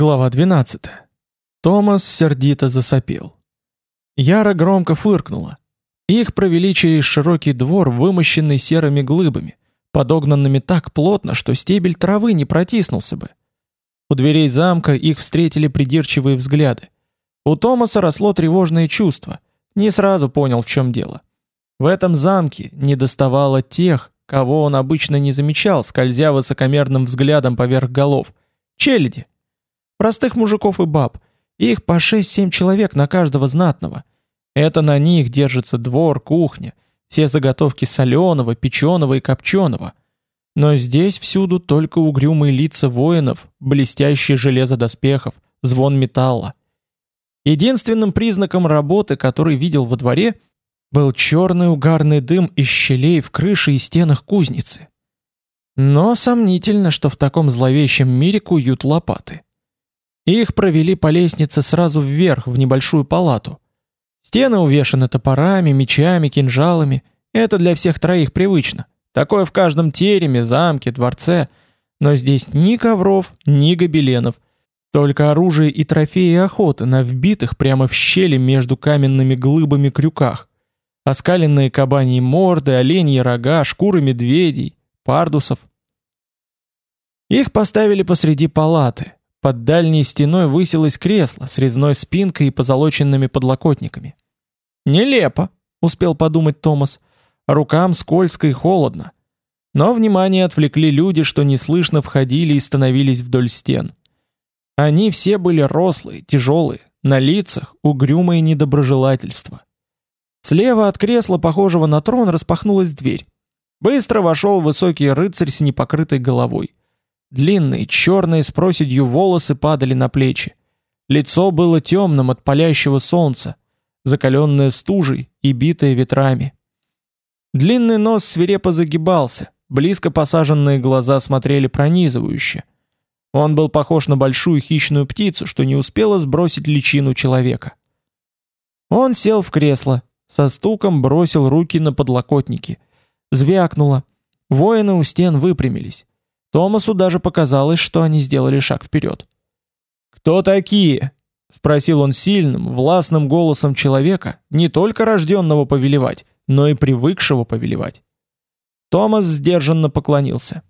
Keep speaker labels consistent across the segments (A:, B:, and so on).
A: Глава 12. Томас сердито засопел. Яра громко фыркнула. Их провели через широкий двор, вымощенный серыми глыбами, подогнанными так плотно, что стебель травы не протиснулся бы. У дверей замка их встретили придирчивые взгляды. У Томаса росло тревожное чувство. Не сразу понял, в чем дело. В этом замке недоставало тех, кого он обычно не замечал, скользя высокомерным взглядом поверх голов. Челяди. Простых мужиков и баб. Их по 6-7 человек на каждого знатного. Это на них держится двор, кухня, все заготовки соленого, печеного и копченого. Но здесь всюду только угрюмые лица воинов, блестящие железо доспехов, звон металла. Единственным признаком работы, который видел во дворе, был черный угарный дым из щелей в крыше и стенах кузницы. Но сомнительно, что в таком зловещем мире куют лопаты. Их провели по лестнице сразу вверх, в небольшую палату. Стены увешаны топорами, мечами, кинжалами. Это для всех троих привычно. Такое в каждом тереме, замке, дворце. Но здесь ни ковров, ни гобеленов. Только оружие и трофеи охоты на вбитых прямо в щели между каменными глыбами крюках. Оскаленные кабаньи морды, оленьи рога, шкуры медведей, пардусов. Их поставили посреди палаты, под дальней стеной высилось кресло с резной спинкой и позолоченными подлокотниками. «Нелепо», — успел подумать Томас. «Рукам скользко и холодно». Но внимание отвлекли люди, что неслышно входили и становились вдоль стен. Они все были рослые, тяжелые, на лицах угрюмое недоброжелательство. Слева от кресла, похожего на трон, распахнулась дверь. Быстро вошел высокий рыцарь с непокрытой головой. Длинные, черные с проседью волосы падали на плечи. Лицо было темным от палящего солнца, закаленное стужей и битое ветрами. Длинный нос свирепо загибался, близко посаженные глаза смотрели пронизывающе. Он был похож на большую хищную птицу, что не успела сбросить личину человека. Он сел в кресло, со стуком бросил руки на подлокотники. Звякнуло. Воины у стен выпрямились. Томасу даже показалось, что они сделали шаг вперед. «Кто такие?» — спросил он сильным, властным голосом человека, не только рожденного повелевать, но и привыкшего повелевать. Томас сдержанно поклонился.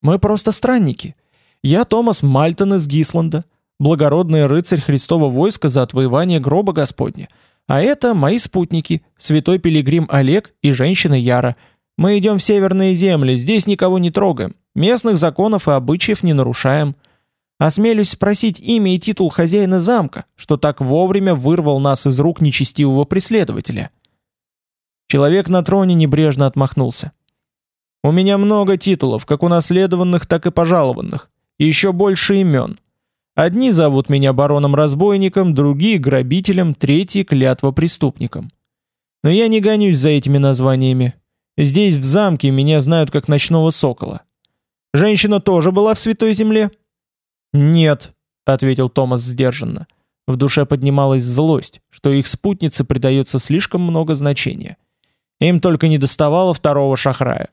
A: «Мы просто странники. Я Томас Мальтон из Гисланда, благородный рыцарь Христова войска за отвоевание гроба Господня. А это мои спутники, святой пилигрим Олег и женщина Яра. Мы идем в северные земли, здесь никого не трогаем. Местных законов и обычаев не нарушаем. Осмелюсь спросить имя и титул хозяина замка, что так вовремя вырвал нас из рук нечестивого преследователя. Человек на троне небрежно отмахнулся. У меня много титулов, как унаследованных, так и пожалованных, и еще больше имен. Одни зовут меня бароном-разбойником, другие грабителем, третьи клятва-преступником. Но я не гонюсь за этими названиями. Здесь в замке меня знают как ночного сокола. Женщина тоже была в Святой Земле? Нет, ответил Томас сдержанно. В душе поднималась злость, что их спутнице придается слишком много значения. Им только не доставало второго шахрая.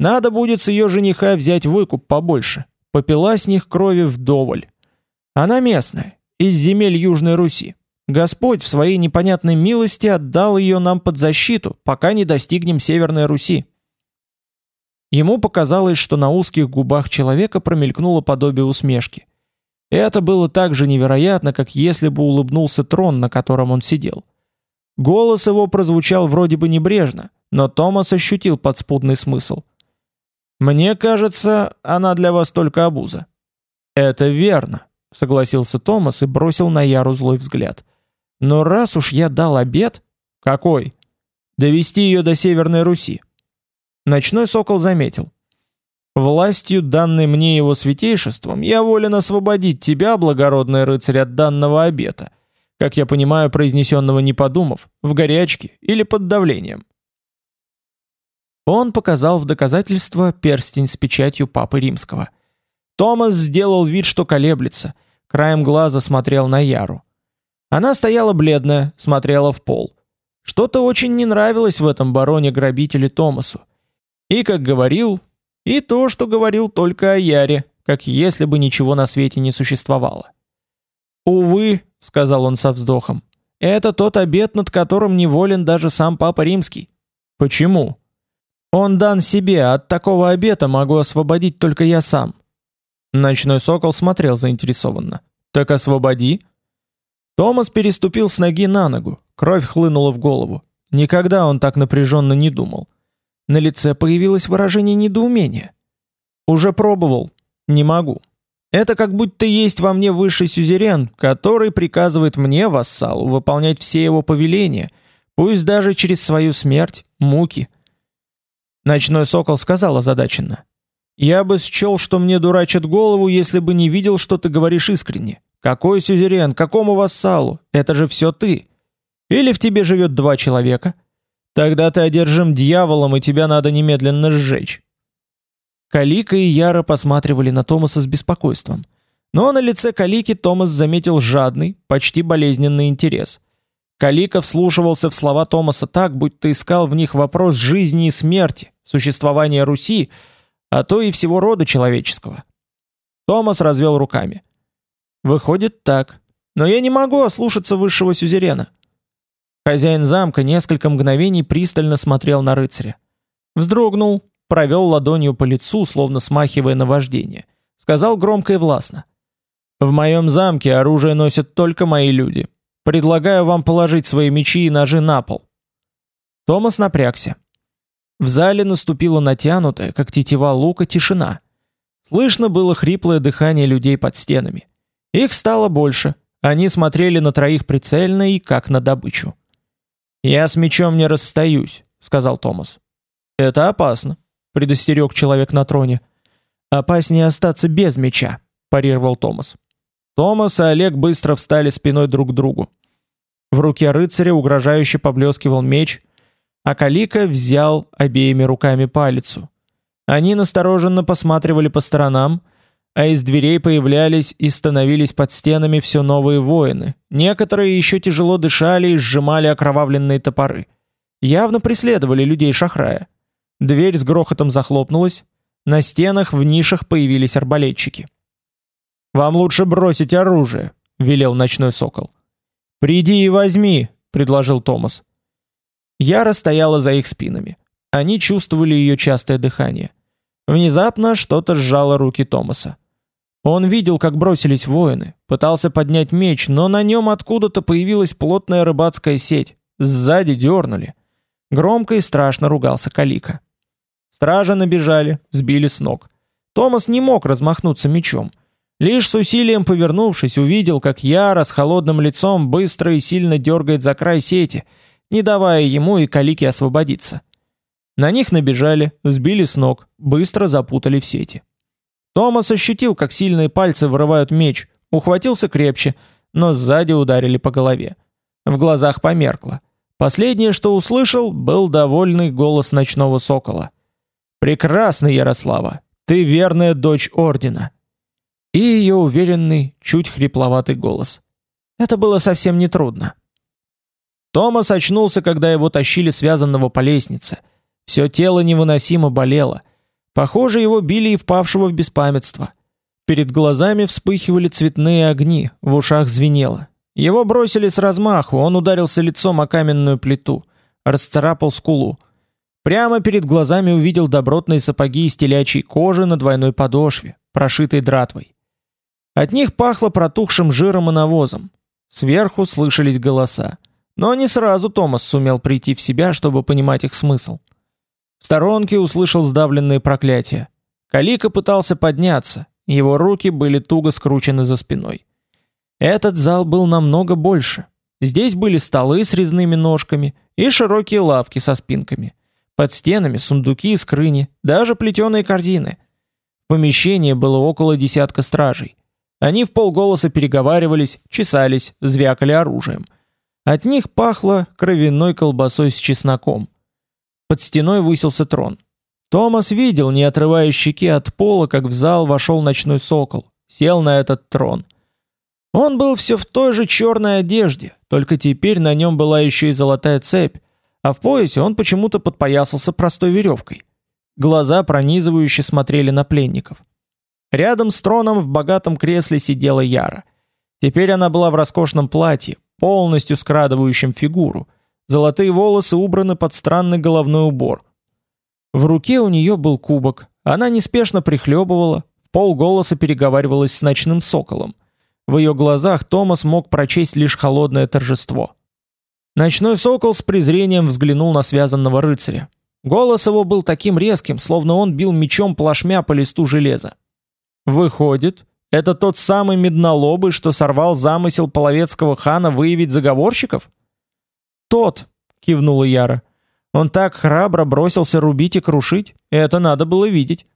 A: Надо будет с ее жениха взять выкуп побольше. Попила с них крови вдоволь. Она местная, из земель Южной Руси. Господь в своей непонятной милости отдал ее нам под защиту, пока не достигнем Северной Руси. Ему показалось, что на узких губах человека промелькнуло подобие усмешки. Это было так же невероятно, как если бы улыбнулся трон, на котором он сидел. Голос его прозвучал вроде бы небрежно, но Томас ощутил подспудный смысл. «Мне кажется, она для вас только обуза». «Это верно», — согласился Томас и бросил на Яру злой взгляд. «Но раз уж я дал обед...» «Какой?» «Довести ее до Северной Руси». Ночной сокол заметил. «Властью, данной мне его святейшеством, я волен освободить тебя, благородный рыцарь, от данного обета, как я понимаю, произнесенного не подумав, в горячке или под давлением». Он показал в доказательство перстень с печатью Папы Римского. Томас сделал вид, что колеблется, краем глаза смотрел на Яру. Она стояла бледная, смотрела в пол. Что-то очень не нравилось в этом бароне-грабителе Томасу. И как говорил, и то, что говорил только о Яре, как если бы ничего на свете не существовало. Увы, сказал он со вздохом. Это тот обет, над которым неволен даже сам папа Римский. Почему? Он дан себе, от такого обета могу освободить только я сам. Ночной сокол смотрел заинтересованно. Так освободи. Томас переступил с ноги на ногу. Кровь хлынула в голову. Никогда он так напряженно не думал. На лице появилось выражение недоумения. Уже пробовал. Не могу. Это как будто есть во мне высший сюзерен, который приказывает мне, вассалу, выполнять все его повеления, пусть даже через свою смерть, муки. Ночной сокол сказал озадаченно. «Я бы счел, что мне дурачат голову, если бы не видел, что ты говоришь искренне. Какой сюзерен, какому вассалу? Это же все ты. Или в тебе живет два человека? Тогда ты одержим дьяволом, и тебя надо немедленно сжечь». Калика и Яра посматривали на Томаса с беспокойством. Но на лице Калики Томас заметил жадный, почти болезненный интерес. Калика вслушивался в слова Томаса так, будто искал в них вопрос жизни и смерти, существования Руси, а то и всего рода человеческого. Томас развел руками. Выходит так. Но я не могу ослушаться высшего сюзерена. Хозяин замка несколько мгновений пристально смотрел на рыцаря. Вздрогнул, провел ладонью по лицу, словно смахивая наваждение. Сказал громко и властно. «В моем замке оружие носят только мои люди. Предлагаю вам положить свои мечи и ножи на пол». Томас напрягся. В зале наступила натянутая, как тетива лука, тишина. Слышно было хриплое дыхание людей под стенами. Их стало больше. Они смотрели на троих прицельно и как на добычу. «Я с мечом не расстаюсь», — сказал Томас. «Это опасно», предостерег человек на троне. Опаснее остаться без меча, парировал Томас. Томас и Олег быстро встали спиной друг к другу. В руке рыцаря угрожающе поблескивал меч, а Калика взял обеими руками палицу. Они настороженно посматривали по сторонам, а из дверей появлялись и становились под стенами все новые воины. Некоторые еще тяжело дышали и сжимали окровавленные топоры. Явно преследовали людей Шахрая. Дверь с грохотом захлопнулась. На стенах в нишах появились арбалетчики. «Вам лучше бросить оружие», — велел ночной сокол. «Приди и возьми», — предложил Томас. Яра стояла за их спинами. Они чувствовали ее частое дыхание. Внезапно что-то сжало руки Томаса. Он видел, как бросились воины, пытался поднять меч, но на нем откуда-то появилась плотная рыбацкая сеть. Сзади дернули. Громко и страшно ругался Калика. Стражи набежали, сбили с ног. Томас не мог размахнуться мечом. Лишь с усилием повернувшись, увидел, как Яра с холодным лицом быстро и сильно дергает за край сети, не давая ему и Калике освободиться. На них набежали, сбили с ног, быстро запутали в сети. Томас ощутил, как сильные пальцы вырывают меч, ухватился крепче, но сзади ударили по голове. В глазах померкло. Последнее, что услышал, был довольный голос ночного сокола — Прекрасно, Ярослава. Ты верная дочь ордена. И ее уверенный, чуть хрипловатый голос. Это было совсем не трудно. Томас очнулся, когда его тащили связанного по лестнице. Все тело невыносимо болело. Похоже, его били и впавшего в беспамятство. Перед глазами вспыхивали цветные огни, в ушах звенело. Его бросили с размаху, он ударился лицом о каменную плиту, расцарапал скулу. Прямо перед глазами увидел добротные сапоги из телячьей кожи на двойной подошве, прошитой дратвой. От них пахло протухшим жиром и навозом. Сверху слышались голоса. Но не сразу Томас сумел прийти в себя, чтобы понимать их смысл. В сторонке услышал сдавленные проклятия. Калика пытался подняться, его руки были туго скручены за спиной. Этот зал был намного больше. Здесь были столы с резными ножками и широкие лавки со спинками. Под стенами сундуки и скрыни, даже плетеные корзины. В помещении было около десятка стражей. Они в полголоса переговаривались, чесались, звякали оружием. От них пахло кровяной колбасой с чесноком. Под стеной высился трон. Томас видел, не отрывая щеки от пола, как в зал вошел ночной сокол, сел на этот трон. Он был все в той же черной одежде, только теперь на нем была еще и золотая цепь, а в поясе он почему-то подпоясался простой веревкой. Глаза пронизывающе смотрели на пленников. Рядом с троном в богатом кресле сидела Яра. Теперь она была в роскошном платье, полностью скрадывающем фигуру. Золотые волосы убраны под странный головной убор. В руке у нее был кубок. Она неспешно прихлебывала, в полголоса переговаривалась с ночным соколом. В ее глазах Томас мог прочесть лишь холодное торжество. Ночной сокол с презрением взглянул на связанного рыцаря. Голос его был таким резким, словно он бил мечом плашмя по листу железа. Выходит, это тот самый меднолобый, что сорвал замысел половецкого хана выявить заговорщиков? Тот, кивнула Яра. Он так храбро бросился рубить и крушить, это надо было видеть.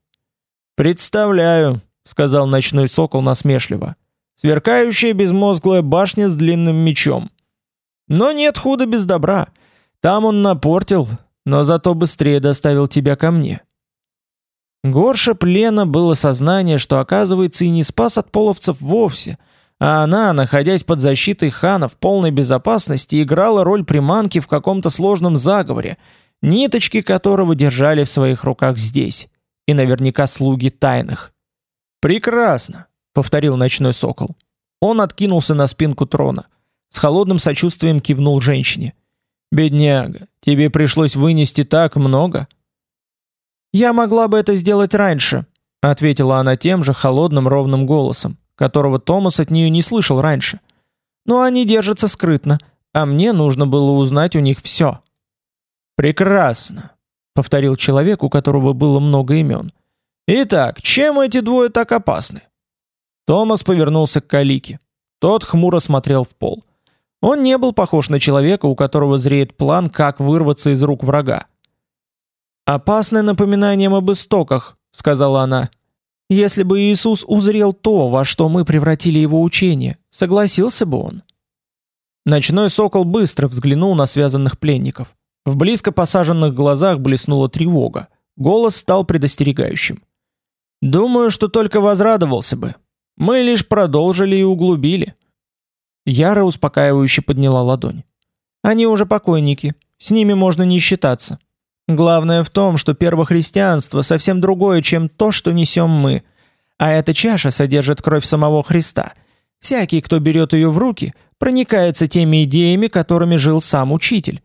A: Представляю, сказал ночной сокол насмешливо. Сверкающая безмозглая башня с длинным мечом. Но нет худа без добра. Там он напортил, но зато быстрее доставил тебя ко мне. Горше плена было сознание, что оказывается и не спас от половцев вовсе, а она, находясь под защитой хана в полной безопасности, играла роль приманки в каком-то сложном заговоре, ниточки которого держали в своих руках здесь, и наверняка слуги тайных. «Прекрасно», — повторил ночной сокол. Он откинулся на спинку трона, с холодным сочувствием кивнул женщине. «Бедняга, тебе пришлось вынести так много». «Я могла бы это сделать раньше», — ответила она тем же холодным ровным голосом, которого Томас от нее не слышал раньше. «Но они держатся скрытно, а мне нужно было узнать у них все». «Прекрасно», — повторил человек, у которого было много имен. «Итак, чем эти двое так опасны?» Томас повернулся к Калике. Тот хмуро смотрел в пол. Он не был похож на человека, у которого зреет план, как вырваться из рук врага. «Опасное напоминанием об истоках», — сказала она. «Если бы Иисус узрел то, во что мы превратили его учение, согласился бы он?» Ночной сокол быстро взглянул на связанных пленников. В близко посаженных глазах блеснула тревога. Голос стал предостерегающим. «Думаю, что только возрадовался бы. Мы лишь продолжили и углубили». Яра успокаивающе подняла ладонь. «Они уже покойники. С ними можно не считаться. Главное в том, что первохристианство совсем другое, чем то, что несем мы. А эта чаша содержит кровь самого Христа. Всякий, кто берет ее в руки, проникается теми идеями, которыми жил сам учитель.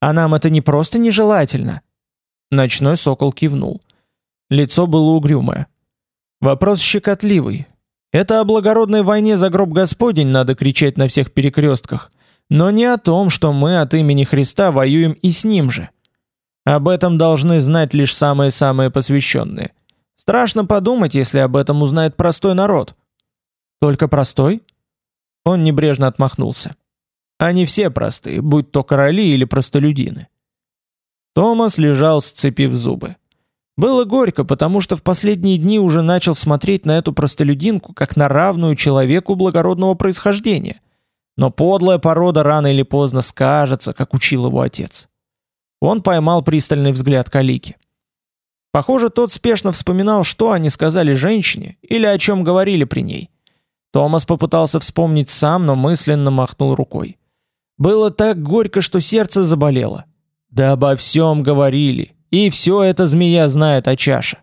A: А нам это не просто нежелательно. Ночной сокол кивнул. Лицо было угрюмое. Вопрос щекотливый. Это о благородной войне за гроб Господень надо кричать на всех перекрестках, но не о том, что мы от имени Христа воюем и с ним же. Об этом должны знать лишь самые-самые посвященные. Страшно подумать, если об этом узнает простой народ. Только простой? Он небрежно отмахнулся. Они все простые, будь то короли или простолюдины. Томас лежал, сцепив зубы. Было горько, потому что в последние дни уже начал смотреть на эту простолюдинку как на равную человеку благородного происхождения. Но подлая порода рано или поздно скажется, как учил его отец. Он поймал пристальный взгляд Калики. Похоже, тот спешно вспоминал, что они сказали женщине или о чем говорили при ней. Томас попытался вспомнить сам, но мысленно махнул рукой. Было так горько, что сердце заболело. Да обо всем говорили, и все это змея знает о чаше.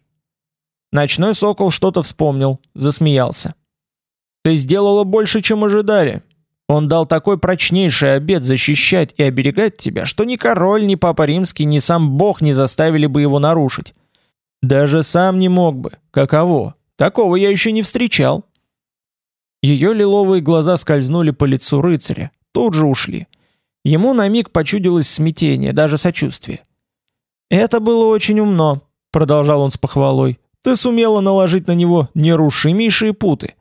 A: Ночной сокол что-то вспомнил, засмеялся. «Ты сделала больше, чем ожидали. Он дал такой прочнейший обет защищать и оберегать тебя, что ни король, ни папа римский, ни сам бог не заставили бы его нарушить. Даже сам не мог бы. Каково? Такого я еще не встречал. Ее лиловые глаза скользнули по лицу рыцаря, тут же ушли. Ему на миг почудилось смятение, даже сочувствие. «Это было очень умно», — продолжал он с похвалой. «Ты сумела наложить на него нерушимейшие путы».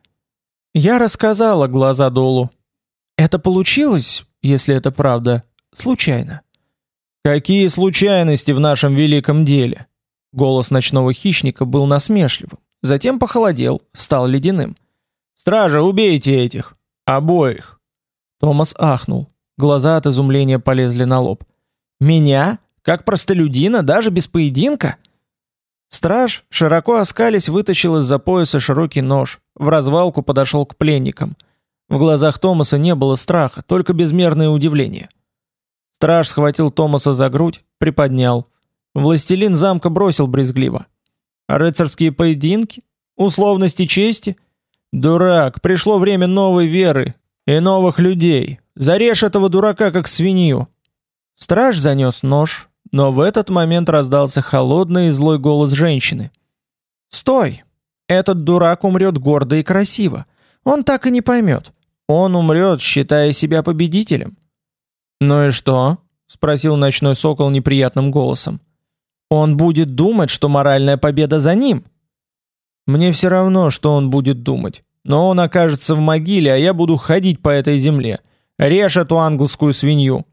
A: Я рассказала глаза долу. Это получилось, если это правда, случайно. Какие случайности в нашем великом деле? Голос ночного хищника был насмешливым, затем похолодел, стал ледяным. Стража, убейте этих, обоих. Томас ахнул. Глаза от изумления полезли на лоб. Меня, как простолюдина, даже без поединка? Страж, широко оскались, вытащил из-за пояса широкий нож, в развалку подошел к пленникам. В глазах Томаса не было страха, только безмерное удивление. Страж схватил Томаса за грудь, приподнял. Властелин замка бросил брезгливо. рыцарские поединки? Условности чести? Дурак, пришло время новой веры, И новых людей. Зарежь этого дурака как свинью. Страж занес нож, но в этот момент раздался холодный и злой голос женщины. Стой! Этот дурак умрет гордо и красиво. Он так и не поймет. Он умрет, считая себя победителем. Ну и что? спросил ночной сокол неприятным голосом. Он будет думать, что моральная победа за ним. Мне все равно, что он будет думать. Но он окажется в могиле, а я буду ходить по этой земле. Режь эту английскую свинью.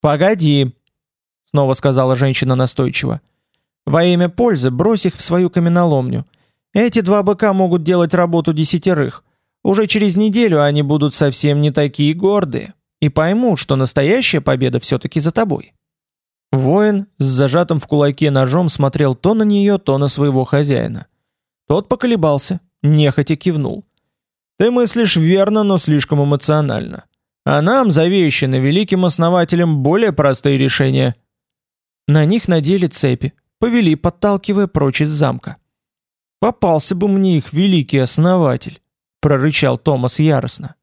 A: Погоди, снова сказала женщина настойчиво. Во имя пользы брось их в свою каменоломню. Эти два быка могут делать работу десятерых. Уже через неделю они будут совсем не такие гордые и поймут, что настоящая победа все-таки за тобой. Воин с зажатым в кулаке ножом смотрел то на нее, то на своего хозяина. Тот поколебался, нехотя кивнул. «Ты мыслишь верно, но слишком эмоционально. А нам завещаны великим основателем более простые решения». На них надели цепи, повели, подталкивая прочь из замка. «Попался бы мне их великий основатель», — прорычал Томас яростно.